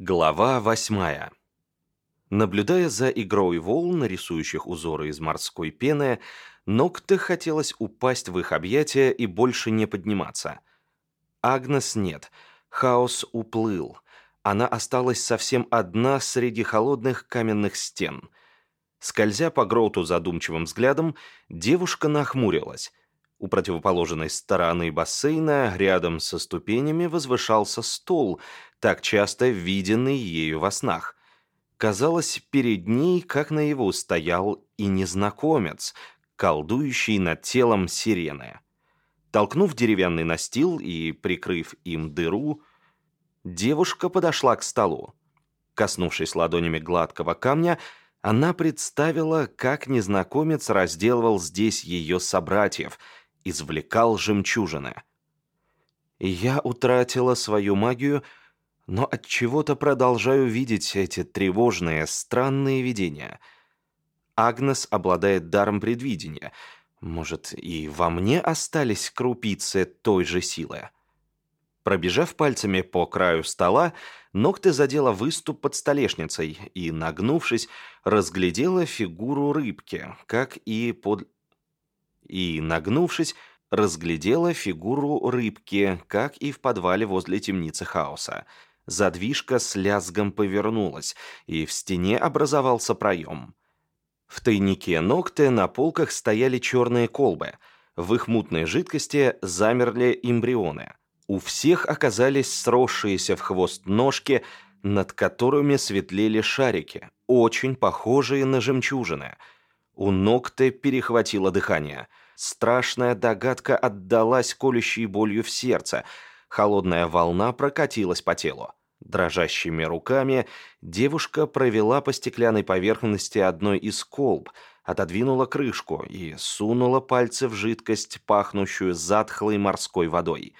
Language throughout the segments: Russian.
Глава восьмая. Наблюдая за игрой волн, рисующих узоры из морской пены, Нокте хотелось упасть в их объятия и больше не подниматься. Агнес нет. Хаос уплыл. Она осталась совсем одна среди холодных каменных стен. Скользя по гроту задумчивым взглядом, девушка нахмурилась. У противоположной стороны бассейна, рядом со ступенями, возвышался стол, так часто виденный ею во снах. Казалось, перед ней, как наяву, стоял и незнакомец, колдующий над телом сирены. Толкнув деревянный настил и прикрыв им дыру, девушка подошла к столу. Коснувшись ладонями гладкого камня, она представила, как незнакомец разделывал здесь ее собратьев — извлекал жемчужины. Я утратила свою магию, но от чего-то продолжаю видеть эти тревожные, странные видения. Агнес обладает даром предвидения. Может, и во мне остались крупицы той же силы? Пробежав пальцами по краю стола, ногты задела выступ под столешницей и, нагнувшись, разглядела фигуру рыбки, как и под и, нагнувшись, разглядела фигуру рыбки, как и в подвале возле темницы хаоса. Задвижка с лязгом повернулась, и в стене образовался проем. В тайнике ногты на полках стояли черные колбы. В их мутной жидкости замерли эмбрионы. У всех оказались сросшиеся в хвост ножки, над которыми светлели шарики, очень похожие на жемчужины – у Ногте перехватило дыхание. Страшная догадка отдалась колющей болью в сердце. Холодная волна прокатилась по телу. Дрожащими руками девушка провела по стеклянной поверхности одной из колб, отодвинула крышку и сунула пальцы в жидкость, пахнущую затхлой морской водой.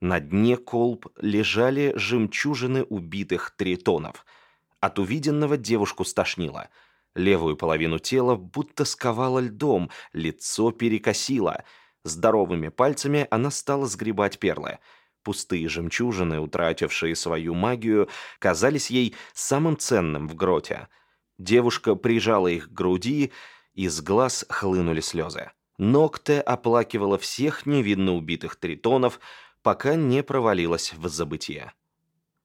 На дне колб лежали жемчужины убитых тритонов. От увиденного девушку стошнило – Левую половину тела будто сковало льдом, лицо перекосило. Здоровыми пальцами она стала сгребать перлы. Пустые жемчужины, утратившие свою магию, казались ей самым ценным в гроте. Девушка прижала их к груди, из глаз хлынули слезы. Ногте оплакивала всех невинно убитых тритонов, пока не провалилась в забытие.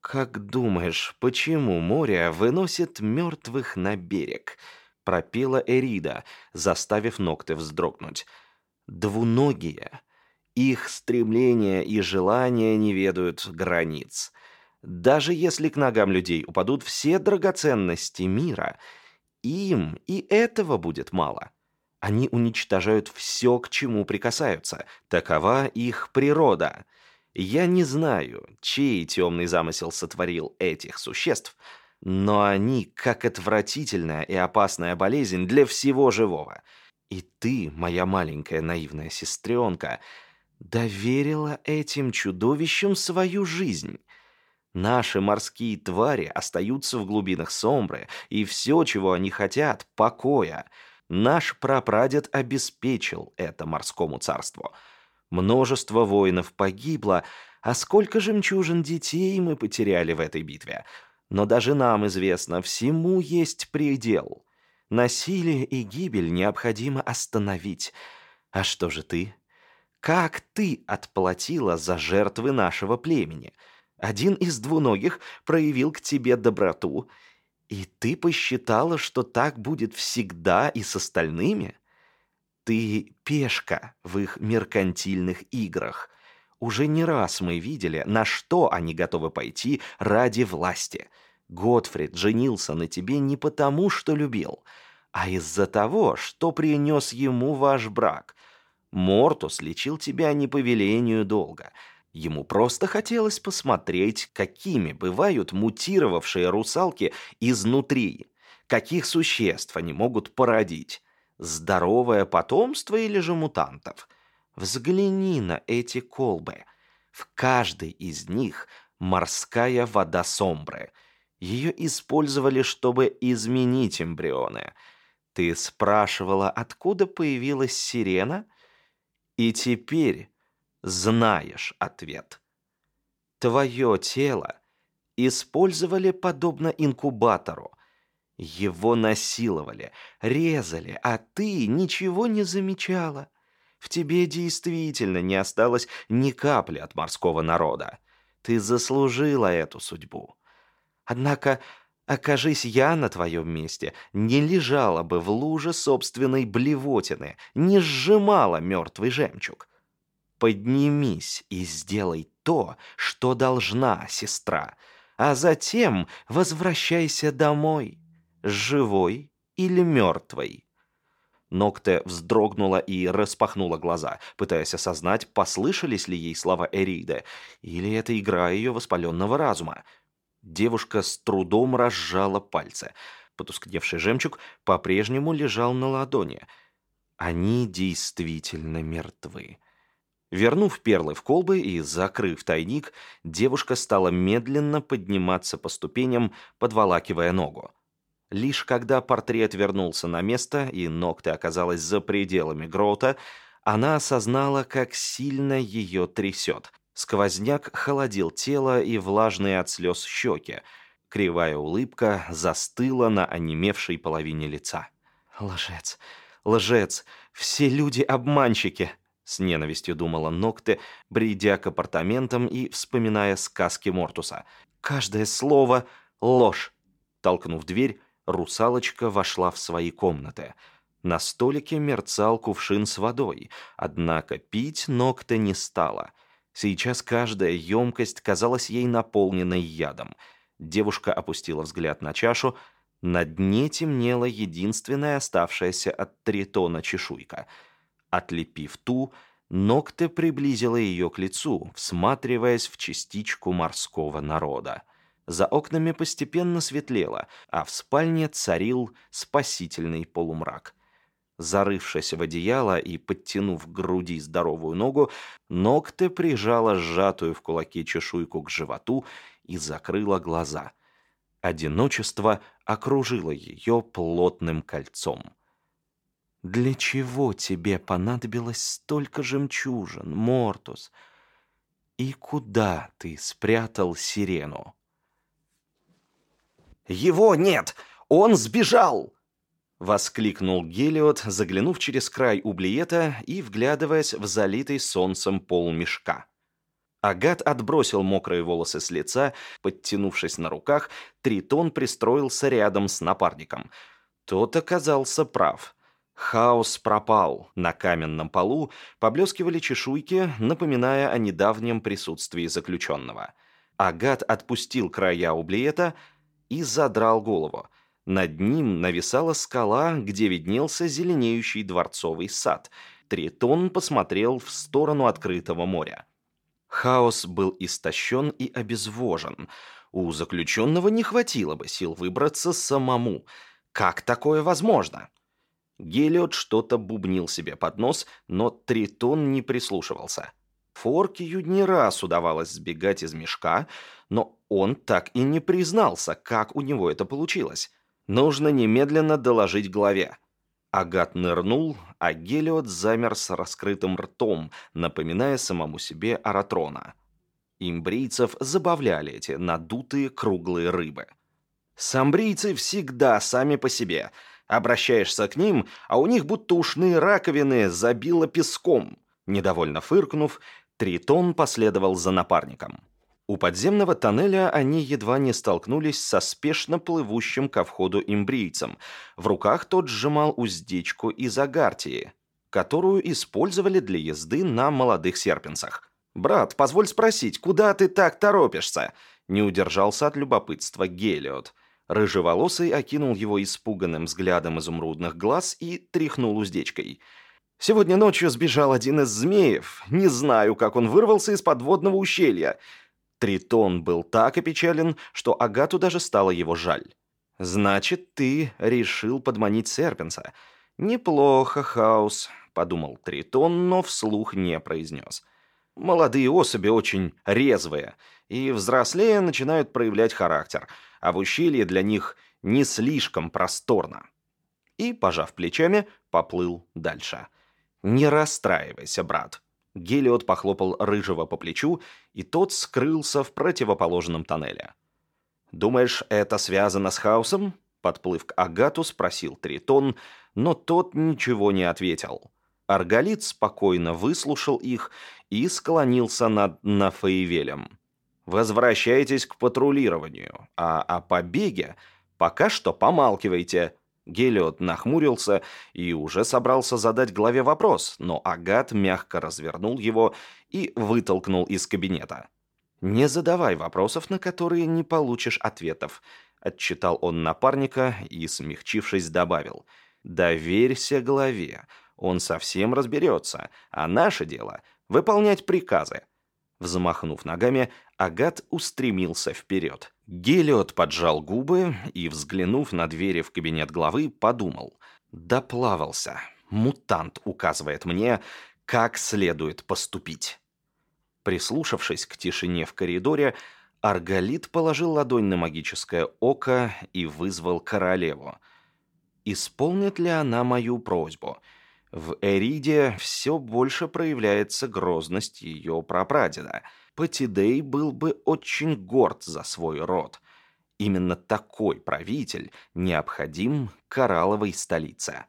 «Как думаешь, почему море выносит мертвых на берег?» — пропела Эрида, заставив ногты вздрогнуть. «Двуногие. Их стремления и желания не ведают границ. Даже если к ногам людей упадут все драгоценности мира, им и этого будет мало». Они уничтожают все, к чему прикасаются. Такова их природа. Я не знаю, чей темный замысел сотворил этих существ, но они как отвратительная и опасная болезнь для всего живого. И ты, моя маленькая наивная сестренка, доверила этим чудовищам свою жизнь. Наши морские твари остаются в глубинах Сомбры, и все, чего они хотят — покоя. Наш прапрадед обеспечил это морскому царству — Множество воинов погибло, а сколько жемчужин детей мы потеряли в этой битве. Но даже нам известно, всему есть предел. Насилие и гибель необходимо остановить. А что же ты? Как ты отплатила за жертвы нашего племени? Один из двуногих проявил к тебе доброту, и ты посчитала, что так будет всегда и с остальными?» Ты пешка в их меркантильных играх. Уже не раз мы видели, на что они готовы пойти ради власти. Готфрид женился на тебе не потому, что любил, а из-за того, что принес ему ваш брак. Мортус лечил тебя не по велению долга. Ему просто хотелось посмотреть, какими бывают мутировавшие русалки изнутри, каких существ они могут породить здоровое потомство или же мутантов. Взгляни на эти колбы. В каждой из них морская вода сомбры. Ее использовали, чтобы изменить эмбрионы. Ты спрашивала, откуда появилась сирена? И теперь знаешь ответ. Твое тело Использовали подобно инкубатору. Его насиловали, резали, а ты ничего не замечала. В тебе действительно не осталось ни капли от морского народа. Ты заслужила эту судьбу. Однако, окажись я на твоем месте, не лежала бы в луже собственной блевотины, не сжимала мертвый жемчуг. Поднимись и сделай то, что должна, сестра, а затем возвращайся домой, живой или мертвой. Нокте вздрогнула и распахнула глаза, пытаясь осознать, послышались ли ей слова Эриды, или это игра ее воспаленного разума. Девушка с трудом разжала пальцы. Потускневший жемчуг по-прежнему лежал на ладони. Они действительно мертвы. Вернув перлы в колбы и закрыв тайник, девушка стала медленно подниматься по ступеням, подволакивая ногу. Лишь когда портрет вернулся на место и ногты оказалась за пределами грота, она осознала, как сильно ее трясет. Сквозняк холодил тело и влажные от слез щеки. Кривая улыбка застыла на онемевшей половине лица. «Лжец! Лжец! Все люди обманщики!» С ненавистью думала Нокте, бредя к апартаментам и вспоминая сказки Мортуса. «Каждое слово — ложь!» Толкнув дверь, русалочка вошла в свои комнаты. На столике мерцал кувшин с водой, однако пить Нокте не стала. Сейчас каждая емкость казалась ей наполненной ядом. Девушка опустила взгляд на чашу, на дне темнела единственная оставшаяся от тритона чешуйка. Отлепив ту, Нокте приблизила ее к лицу, всматриваясь в частичку морского народа. За окнами постепенно светлело, а в спальне царил спасительный полумрак. Зарывшись в одеяло и подтянув к груди здоровую ногу, Ногте прижала сжатую в кулаке чешуйку к животу и закрыла глаза. Одиночество окружило ее плотным кольцом. «Для чего тебе понадобилось столько жемчужин, Мортус? И куда ты спрятал сирену?» «Его нет! Он сбежал!» Воскликнул Гелиот, заглянув через край ублиета и вглядываясь в залитый солнцем пол мешка. Агат отбросил мокрые волосы с лица, подтянувшись на руках, Тритон пристроился рядом с напарником. Тот оказался прав. Хаос пропал. На каменном полу поблескивали чешуйки, напоминая о недавнем присутствии заключенного. Агат отпустил края ублиета, и задрал голову. Над ним нависала скала, где виднелся зеленеющий дворцовый сад. Тритон посмотрел в сторону открытого моря. Хаос был истощен и обезвожен. У заключенного не хватило бы сил выбраться самому. Как такое возможно? Гелиот что-то бубнил себе под нос, но Тритон не прислушивался. Форкию не раз удавалось сбегать из мешка, но он так и не признался, как у него это получилось. Нужно немедленно доложить главе. Агат нырнул, а Гелиот замер с раскрытым ртом, напоминая самому себе Аратрона. Имбрийцев забавляли эти надутые круглые рыбы. Самбрийцы всегда сами по себе. Обращаешься к ним, а у них будто ушные раковины забило песком. Недовольно фыркнув, Тритон последовал за напарником. У подземного тоннеля они едва не столкнулись со спешно плывущим ко входу имбрийцем. В руках тот сжимал уздечку из агартии, которую использовали для езды на молодых серпенцах. «Брат, позволь спросить, куда ты так торопишься?» Не удержался от любопытства Гелиот. Рыжеволосый окинул его испуганным взглядом изумрудных глаз и тряхнул уздечкой – Сегодня ночью сбежал один из змеев. Не знаю, как он вырвался из подводного ущелья. Тритон был так опечален, что Агату даже стало его жаль. «Значит, ты решил подманить Серпенса. Неплохо, Хаус», — подумал Тритон, но вслух не произнес. «Молодые особи очень резвые, и взрослее начинают проявлять характер, а в ущелье для них не слишком просторно». И, пожав плечами, поплыл дальше. «Не расстраивайся, брат». Гелиот похлопал Рыжего по плечу, и тот скрылся в противоположном тоннеле. «Думаешь, это связано с хаосом?» Подплыв к Агату, спросил Тритон, но тот ничего не ответил. Арголит спокойно выслушал их и склонился над Нафаевелем. «Возвращайтесь к патрулированию, а о побеге пока что помалкивайте». Гелиот нахмурился и уже собрался задать главе вопрос, но Агат мягко развернул его и вытолкнул из кабинета. «Не задавай вопросов, на которые не получишь ответов», — отчитал он напарника и, смягчившись, добавил. «Доверься главе, он совсем разберется, а наше дело — выполнять приказы». Взмахнув ногами, Агат устремился вперед. Гелиот поджал губы и, взглянув на двери в кабинет главы, подумал. «Доплавался. Мутант указывает мне, как следует поступить». Прислушавшись к тишине в коридоре, Арголит положил ладонь на магическое око и вызвал королеву. Исполнит ли она мою просьбу? В Эриде все больше проявляется грозность ее прапрадеда. Патидей был бы очень горд за свой род. Именно такой правитель необходим коралловой столице.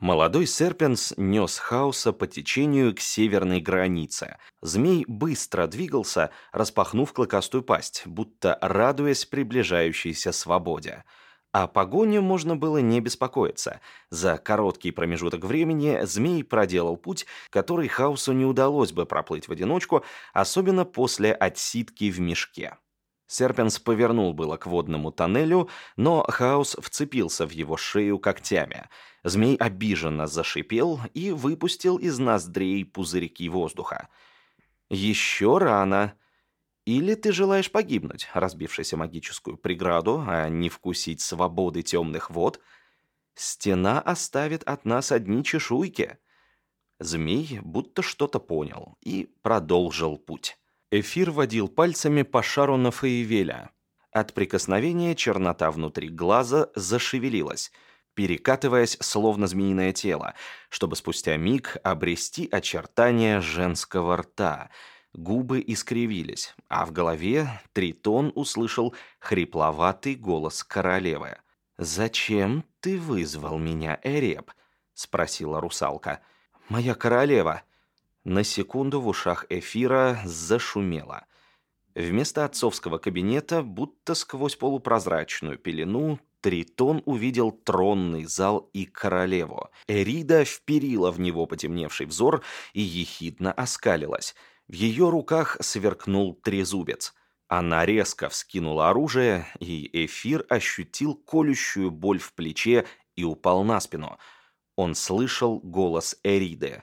Молодой Серпенс нес хаоса по течению к северной границе. Змей быстро двигался, распахнув клыкастую пасть, будто радуясь приближающейся свободе. О погоне можно было не беспокоиться. За короткий промежуток времени змей проделал путь, который хаосу не удалось бы проплыть в одиночку, особенно после отсидки в мешке. Серпенс повернул было к водному тоннелю, но хаос вцепился в его шею когтями — Змей обиженно зашипел и выпустил из ноздрей пузырьки воздуха. «Еще рано. Или ты желаешь погибнуть, разбившись о магическую преграду, а не вкусить свободы темных вод? Стена оставит от нас одни чешуйки». Змей будто что-то понял и продолжил путь. Эфир водил пальцами по шару на Фаевеля. От прикосновения чернота внутри глаза зашевелилась — перекатываясь словно змеиное тело, чтобы спустя миг обрести очертания женского рта. Губы искривились, а в голове Тритон услышал хрипловатый голос королевы. «Зачем ты вызвал меня, Эреб?» — спросила русалка. «Моя королева». На секунду в ушах эфира зашумело. Вместо отцовского кабинета, будто сквозь полупрозрачную пелену, Тритон увидел тронный зал и королеву. Эрида вперила в него потемневший взор и ехидно оскалилась. В ее руках сверкнул трезубец. Она резко вскинула оружие, и Эфир ощутил колющую боль в плече и упал на спину. Он слышал голос Эриды.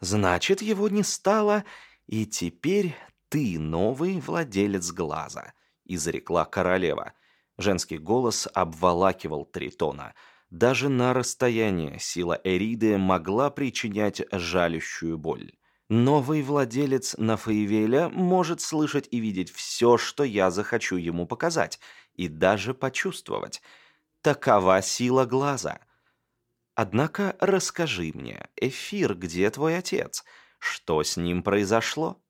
«Значит, его не стало, и теперь ты новый владелец глаза», — изрекла королева. Женский голос обволакивал Тритона. Даже на расстоянии сила Эриды могла причинять жалющую боль. Новый владелец Нафаевеля может слышать и видеть все, что я захочу ему показать, и даже почувствовать. Такова сила глаза. Однако расскажи мне, Эфир, где твой отец? Что с ним произошло?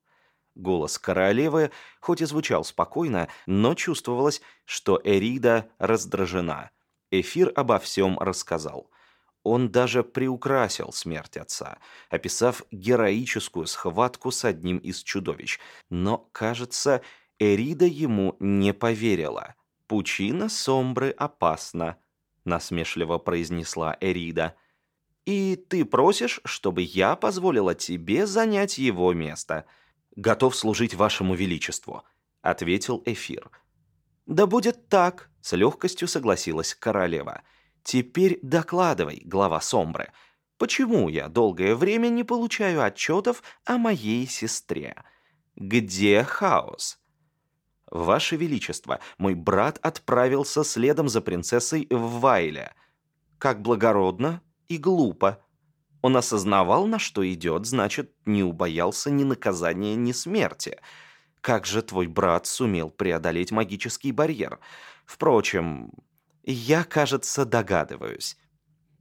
Голос королевы хоть и звучал спокойно, но чувствовалось, что Эрида раздражена. Эфир обо всем рассказал. Он даже приукрасил смерть отца, описав героическую схватку с одним из чудовищ. Но, кажется, Эрида ему не поверила. «Пучина Сомбры опасна», — насмешливо произнесла Эрида. «И ты просишь, чтобы я позволила тебе занять его место?» готов служить вашему величеству», — ответил Эфир. «Да будет так», — с легкостью согласилась королева. «Теперь докладывай, глава Сомбры, почему я долгое время не получаю отчетов о моей сестре? Где хаос?» «Ваше Величество, мой брат отправился следом за принцессой в Вайле. Как благородно и глупо», он осознавал, на что идет, значит, не убоялся ни наказания, ни смерти. Как же твой брат сумел преодолеть магический барьер? Впрочем, я, кажется, догадываюсь.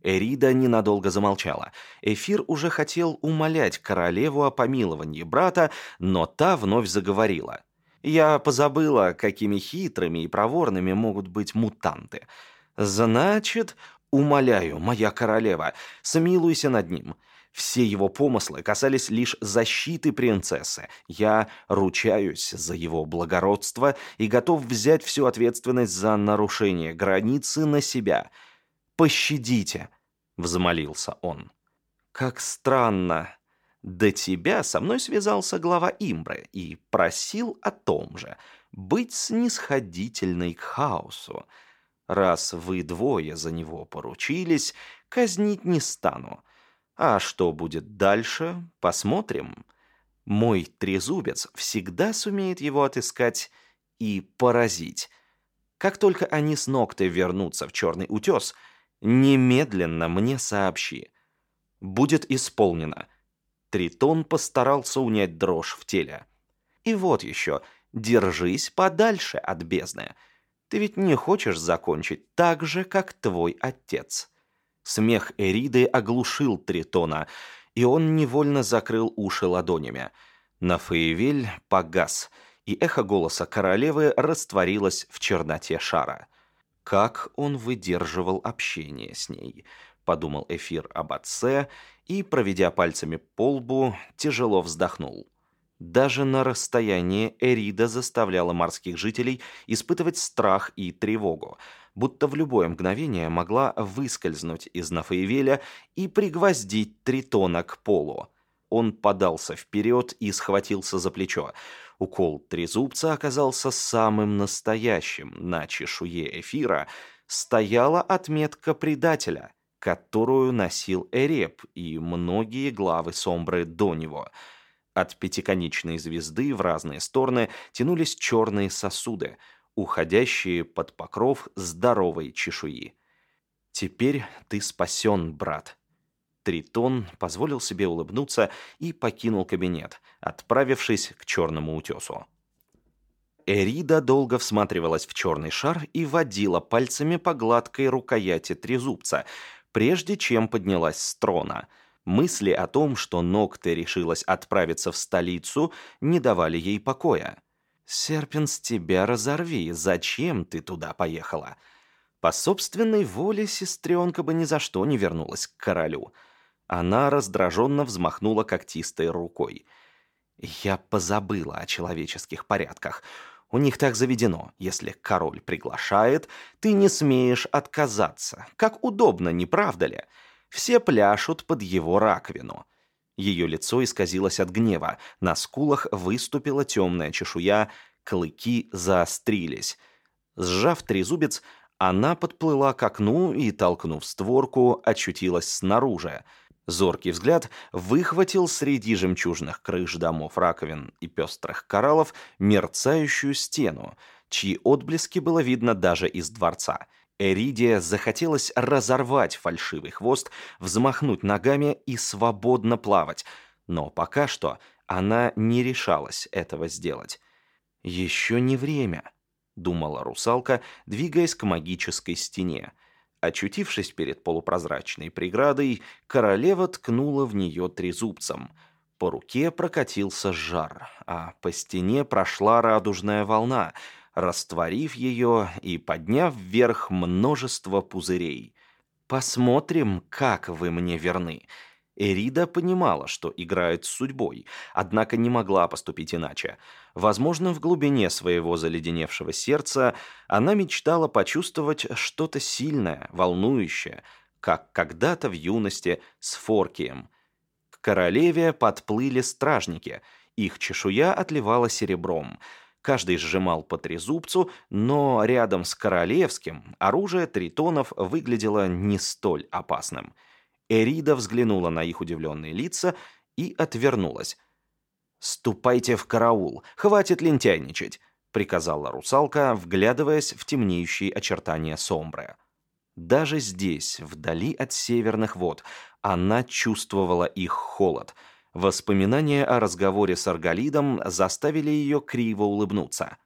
Эрида ненадолго замолчала. Эфир уже хотел умолять королеву о помиловании брата, но та вновь заговорила. Я позабыла, какими хитрыми и проворными могут быть мутанты. Значит, умоляю, моя королева, смилуйся над ним. Все его помыслы касались лишь защиты принцессы. Я ручаюсь за его благородство и готов взять всю ответственность за нарушение границы на себя. Пощадите, взмолился он. Как странно. До тебя со мной связался глава Имбры и просил о том же — быть снисходительной к хаосу. Раз вы двое за него поручились, казнить не стану. А что будет дальше, посмотрим. Мой трезубец всегда сумеет его отыскать и поразить. Как только они с Ногтой вернутся в Черный утес, немедленно мне сообщи. Будет исполнено — Тритон постарался унять дрожь в теле. «И вот еще, держись подальше от бездны. Ты ведь не хочешь закончить так же, как твой отец». Смех Эриды оглушил Тритона, и он невольно закрыл уши ладонями. На Фаевель погас, и эхо голоса королевы растворилось в черноте шара. Как он выдерживал общение с ней — подумал Эфир об отце и, проведя пальцами по лбу, тяжело вздохнул. Даже на расстоянии Эрида заставляла морских жителей испытывать страх и тревогу, будто в любое мгновение могла выскользнуть из Нафаевеля и пригвоздить Тритона к полу. Он подался вперед и схватился за плечо. Укол трезубца оказался самым настоящим. На чешуе эфира стояла отметка предателя которую носил Эреб и многие главы Сомбры до него. От пятиконечной звезды в разные стороны тянулись черные сосуды, уходящие под покров здоровой чешуи. «Теперь ты спасен, брат». Тритон позволил себе улыбнуться и покинул кабинет, отправившись к черному утесу. Эрида долго всматривалась в черный шар и водила пальцами по гладкой рукояти трезубца — прежде чем поднялась с трона. Мысли о том, что Нокте решилась отправиться в столицу, не давали ей покоя. «Серпенс, тебя разорви, зачем ты туда поехала?» По собственной воле сестренка бы ни за что не вернулась к королю. Она раздраженно взмахнула когтистой рукой. «Я позабыла о человеческих порядках. У них так заведено. Если король приглашает, ты не смеешь отказаться. Как удобно, не правда ли? Все пляшут под его раковину. Ее лицо исказилось от гнева. На скулах выступила темная чешуя, клыки заострились. Сжав трезубец, она подплыла к окну и, толкнув створку, очутилась снаружи — Зоркий взгляд выхватил среди жемчужных крыш домов раковин и пестрых кораллов мерцающую стену, чьи отблески было видно даже из дворца. Эридия захотелось разорвать фальшивый хвост, взмахнуть ногами и свободно плавать, но пока что она не решалась этого сделать. «Еще не время», — думала русалка, двигаясь к магической стене — Очутившись перед полупрозрачной преградой, королева ткнула в нее трезубцем. По руке прокатился жар, а по стене прошла радужная волна, растворив ее и подняв вверх множество пузырей. «Посмотрим, как вы мне верны», Эрида понимала, что играет с судьбой, однако не могла поступить иначе. Возможно, в глубине своего заледеневшего сердца она мечтала почувствовать что-то сильное, волнующее, как когда-то в юности с Форкием. К королеве подплыли стражники, их чешуя отливала серебром. Каждый сжимал по трезубцу, но рядом с королевским оружие тритонов выглядело не столь опасным – Эрида взглянула на их удивленные лица и отвернулась. «Ступайте в караул, хватит лентяйничать», — приказала русалка, вглядываясь в темнеющие очертания Сомбре. Даже здесь, вдали от северных вод, она чувствовала их холод. Воспоминания о разговоре с Арголидом заставили ее криво улыбнуться.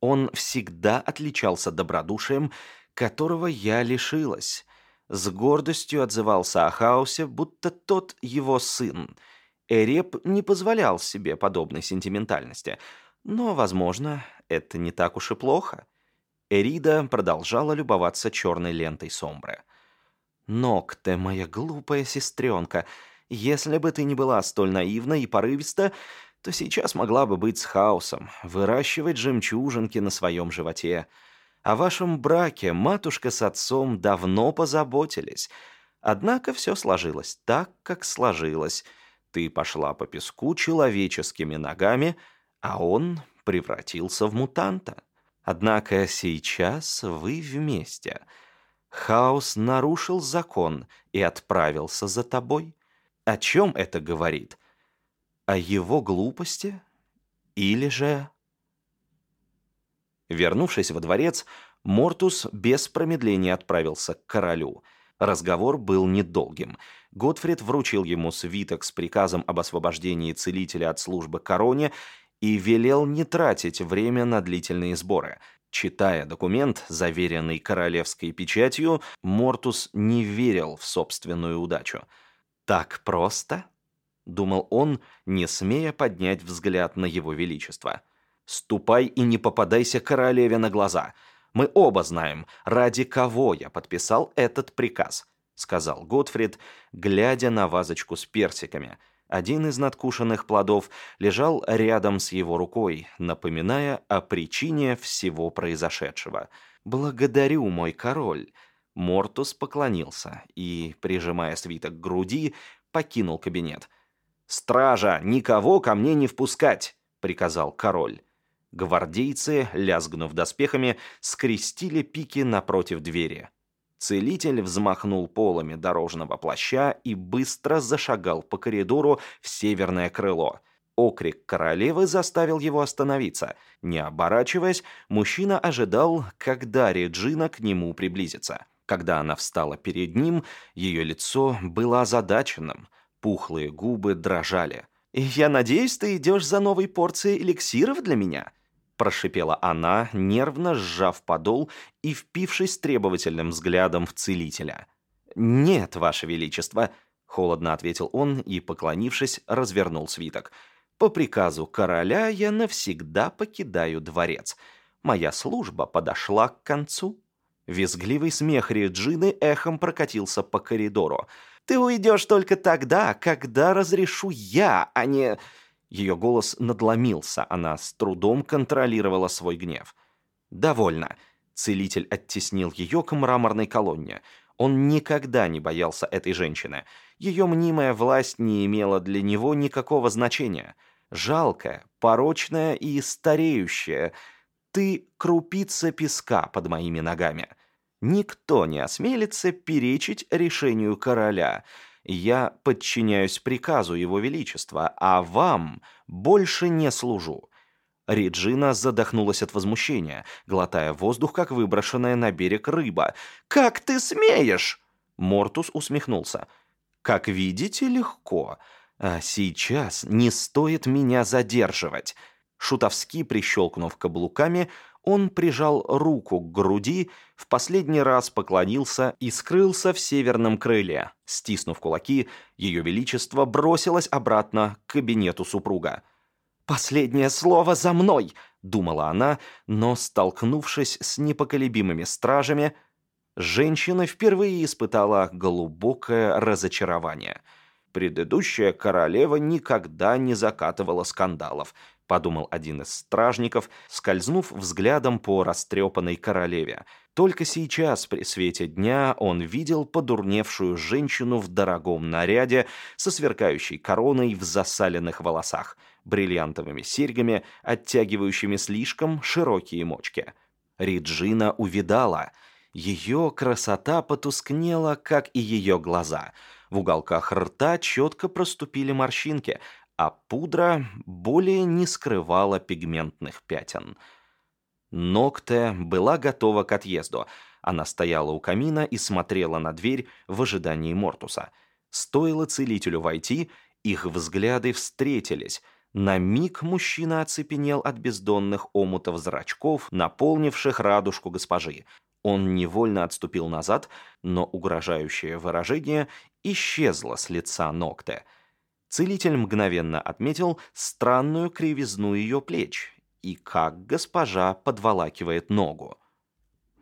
Он всегда отличался добродушием, которого я лишилась с гордостью отзывался о хаосе, будто тот его сын. Эреп не позволял себе подобной сентиментальности, Но, возможно, это не так уж и плохо. Эрида продолжала любоваться черной лентой Сомбре. «Ногте, моя глупая сестренка, если бы ты не была столь наивна и порывиста, то сейчас могла бы быть с хаосом, выращивать жемчужинки на своем животе. О вашем браке матушка с отцом давно позаботились. Однако все сложилось так, как сложилось. Ты пошла по песку человеческими ногами, а он превратился в мутанта. Однако сейчас вы вместе. Хаос нарушил закон и отправился за тобой. О чем это говорит? О его глупости? Или же... Вернувшись во дворец, Мортус без промедления отправился к королю. Разговор был недолгим. Готфрид вручил ему свиток с приказом об освобождении целителя от службы короне и велел не тратить время на длительные сборы. Читая документ, заверенный королевской печатью, Мортус не верил в собственную удачу. «Так просто?» — думал он, не смея поднять взгляд на его величество. «Ступай и не попадайся королеве на глаза. Мы оба знаем, ради кого я подписал этот приказ», — сказал Готфрид, глядя на вазочку с персиками. Один из надкушенных плодов лежал рядом с его рукой, напоминая о причине всего произошедшего. «Благодарю, мой король», Мортус поклонился и, прижимая свиток к груди, покинул кабинет. «Стража, никого ко мне не впускать!» — приказал король. Гвардейцы, лязгнув доспехами, скрестили пики напротив двери. Целитель взмахнул полами дорожного плаща и быстро зашагал по коридору в северное крыло. Окрик королевы заставил его остановиться. Не оборачиваясь, мужчина ожидал, когда Реджина к нему приблизится. Когда она встала перед ним, ее лицо было озадаченным, пухлые губы дрожали. «Я надеюсь, ты идешь за новой порцией эликсиров для меня?» прошипела она, нервно сжав подол и впившись требовательным взглядом в целителя. «Нет, Ваше Величество», — холодно ответил он и, поклонившись, развернул свиток. «По приказу короля я навсегда покидаю дворец. Моя служба подошла к концу». Визгливый смех Реджины эхом прокатился по коридору. «Ты уйдешь только тогда, когда разрешу я, а не...» Ее голос надломился, она с трудом контролировала свой гнев. «Довольно». Целитель оттеснил ее к мраморной колонне. Он никогда не боялся этой женщины. Ее мнимая власть не имела для него никакого значения. Жалкая, порочная и стареющая — ты крупица песка под моими ногами. Никто не осмелится перечить решению короля. Я подчиняюсь приказу его величества, а вам больше не служу». Реджина задохнулась от возмущения, глотая воздух, как выброшенная на берег рыба. «Как ты смеешь?» Мортус усмехнулся. «Как видите, легко. А сейчас не стоит меня задерживать. Шутовски прищелкнув каблуками, он прижал руку к груди, в последний раз поклонился и скрылся в северном крыле. Стиснув кулаки, ее величество бросилось обратно к кабинету супруга. «Последнее слово за мной!» — думала она, но, столкнувшись с непоколебимыми стражами, женщина впервые испытала глубокое разочарование. Предыдущая королева никогда не закатывала скандалов — подумал один из стражников, скользнув взглядом по растрепанной королеве. Только сейчас, при свете дня, он видел подурневшую женщину в дорогом наряде со сверкающей короной в засаленных волосах, бриллиантовыми серьгами, оттягивающими слишком широкие мочки. Риджина увидала. Ее красота потускнела, как и ее глаза. В уголках рта четко проступили морщинки, а пудра более не скрывала пигментных пятен. Ногте была готова к отъезду. Она стояла у камина и смотрела на дверь в ожидании Мортуса. Стоило целителю войти, их взгляды встретились. На миг мужчина оцепенел от бездонных омутов зрачков, наполнивших радужку госпожи. Он невольно отступил назад, но угрожающее выражение исчезло с лица Ногте — Целитель мгновенно отметил странную кривизну ее плеч и как госпожа подволакивает ногу.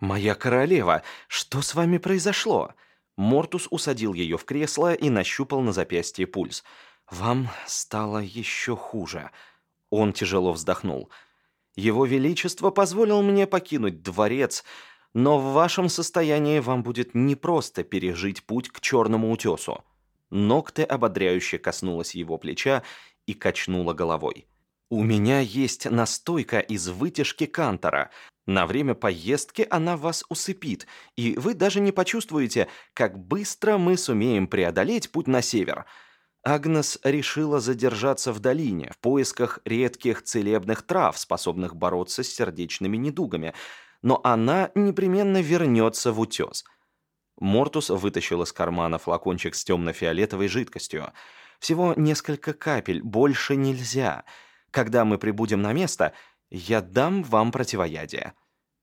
«Моя королева, что с вами произошло?» Мортус усадил ее в кресло и нащупал на запястье пульс. «Вам стало еще хуже». Он тяжело вздохнул. «Его Величество позволил мне покинуть дворец, но в вашем состоянии вам будет непросто пережить путь к черному утесу». Ногте ободряюще коснулась его плеча и качнула головой. «У меня есть настойка из вытяжки кантора. На время поездки она вас усыпит, и вы даже не почувствуете, как быстро мы сумеем преодолеть путь на север». Агнес решила задержаться в долине в поисках редких целебных трав, способных бороться с сердечными недугами, но она непременно вернется в утес. Мортус вытащил из кармана флакончик с темно-фиолетовой жидкостью. «Всего несколько капель, больше нельзя. Когда мы прибудем на место, я дам вам противоядие».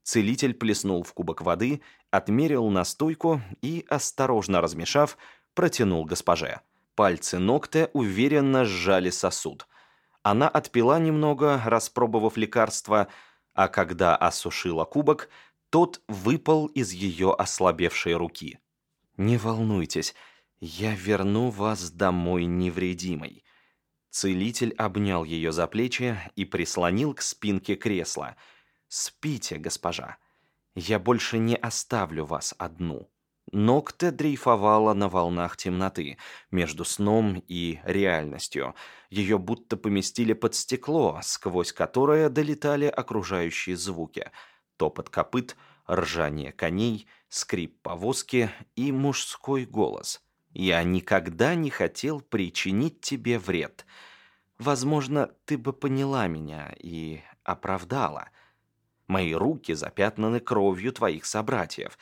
Целитель плеснул в кубок воды, отмерил настойку и, осторожно размешав, протянул госпоже. Пальцы ногтя уверенно сжали сосуд. Она отпила немного, распробовав лекарство, а когда осушила кубок, тот выпал из ее ослабевшей руки. «Не волнуйтесь, я верну вас домой невредимой». Целитель обнял ее за плечи и прислонил к спинке кресла. «Спите, госпожа. Я больше не оставлю вас одну». Ногте дрейфовала на волнах темноты, между сном и реальностью. Ее будто поместили под стекло, сквозь которое долетали окружающие звуки. Топот копыт, ржание коней, скрип повозки и мужской голос. «Я никогда не хотел причинить тебе вред. Возможно, ты бы поняла меня и оправдала. Мои руки запятнаны кровью твоих собратьев».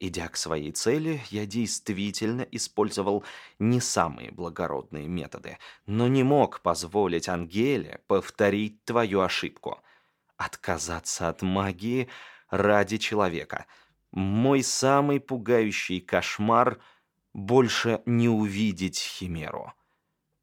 Идя к своей цели, я действительно использовал не самые благородные методы, но не мог позволить Ангеле повторить твою ошибку. Отказаться от магии ради человека. Мой самый пугающий кошмар — больше не увидеть Химеру.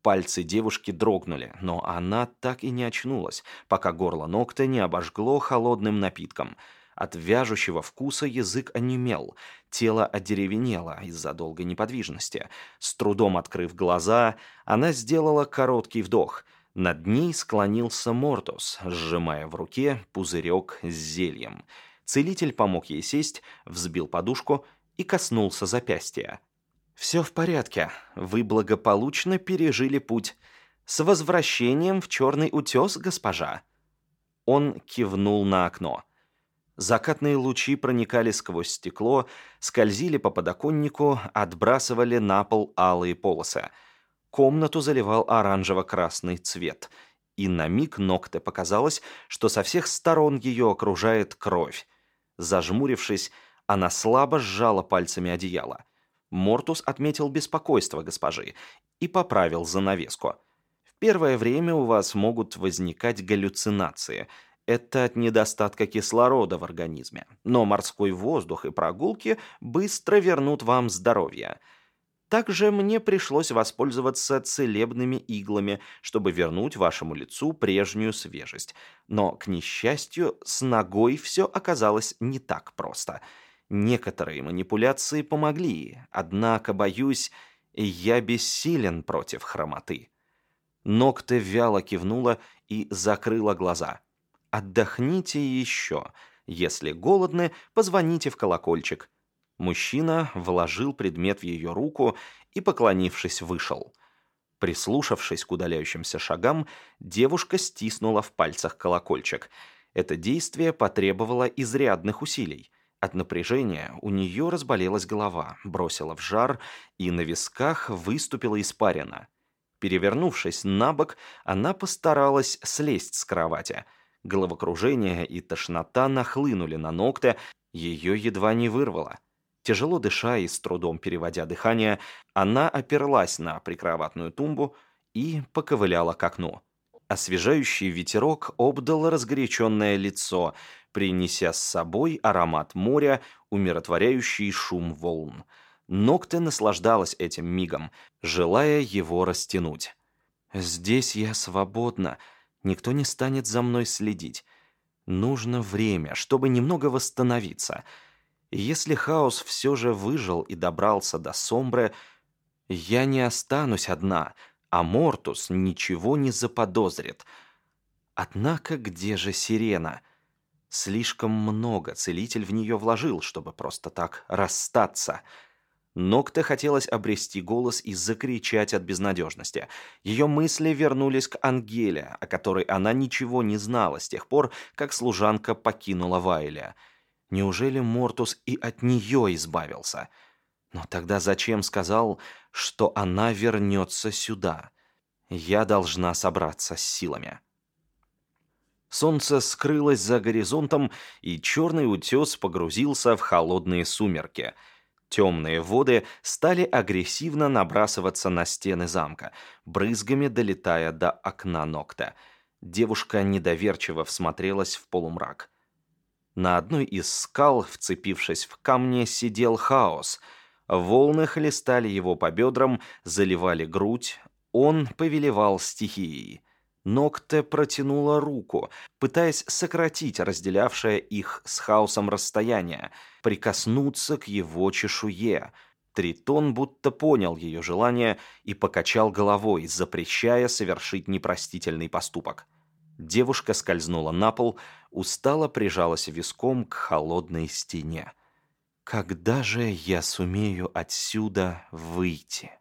Пальцы девушки дрогнули, но она так и не очнулась, пока горло ногтя не обожгло холодным напитком — от вяжущего вкуса язык онемел, тело одеревенело из-за долгой неподвижности. С трудом открыв глаза, она сделала короткий вдох. Над ней склонился Мортус, сжимая в руке пузырек с зельем. Целитель помог ей сесть, взбил подушку и коснулся запястья. «Все в порядке. Вы благополучно пережили путь. С возвращением в черный утес, госпожа!» Он кивнул на окно. Закатные лучи проникали сквозь стекло, скользили по подоконнику, отбрасывали на пол алые полосы. Комнату заливал оранжево-красный цвет. И на миг Ногте показалось, что со всех сторон ее окружает кровь. Зажмурившись, она слабо сжала пальцами одеяло. Мортус отметил беспокойство госпожи и поправил занавеску. «В первое время у вас могут возникать галлюцинации», это от недостатка кислорода в организме. Но морской воздух и прогулки быстро вернут вам здоровье. Также мне пришлось воспользоваться целебными иглами, чтобы вернуть вашему лицу прежнюю свежесть. Но, к несчастью, с ногой все оказалось не так просто. Некоторые манипуляции помогли, однако, боюсь, я бессилен против хромоты. Ногте вяло кивнула и закрыла глаза. Отдохните еще. Если голодны, позвоните в колокольчик. Мужчина вложил предмет в ее руку и, поклонившись, вышел. Прислушавшись к удаляющимся шагам, девушка стиснула в пальцах колокольчик. Это действие потребовало изрядных усилий. От напряжения у нее разболелась голова, бросила в жар, и на висках выступила испарина. Перевернувшись на бок, она постаралась слезть с кровати – Головокружение и тошнота нахлынули на ногте, ее едва не вырвало. Тяжело дыша и с трудом переводя дыхание, она оперлась на прикроватную тумбу и поковыляла к окну. Освежающий ветерок обдал разгоряченное лицо, принеся с собой аромат моря, умиротворяющий шум волн. Ногте наслаждалась этим мигом, желая его растянуть. «Здесь я свободна», Никто не станет за мной следить. Нужно время, чтобы немного восстановиться. И если хаос все же выжил и добрался до Сомбре, я не останусь одна, а Мортус ничего не заподозрит. Однако где же сирена? Слишком много целитель в нее вложил, чтобы просто так расстаться — Нокте хотелось обрести голос и закричать от безнадежности. Ее мысли вернулись к Ангеле, о которой она ничего не знала с тех пор, как служанка покинула Вайля. Неужели Мортус и от нее избавился? Но тогда зачем сказал, что она вернется сюда? Я должна собраться с силами. Солнце скрылось за горизонтом, и черный утес погрузился в холодные сумерки — Темные воды стали агрессивно набрасываться на стены замка, брызгами долетая до окна ногта. Девушка недоверчиво всмотрелась в полумрак. На одной из скал, вцепившись в камни, сидел хаос. Волны хлестали его по бедрам, заливали грудь. Он повелевал стихией. Нокте протянула руку, пытаясь сократить разделявшее их с хаосом расстояние, прикоснуться к его чешуе. Тритон будто понял ее желание и покачал головой, запрещая совершить непростительный поступок. Девушка скользнула на пол, устало прижалась виском к холодной стене. «Когда же я сумею отсюда выйти?»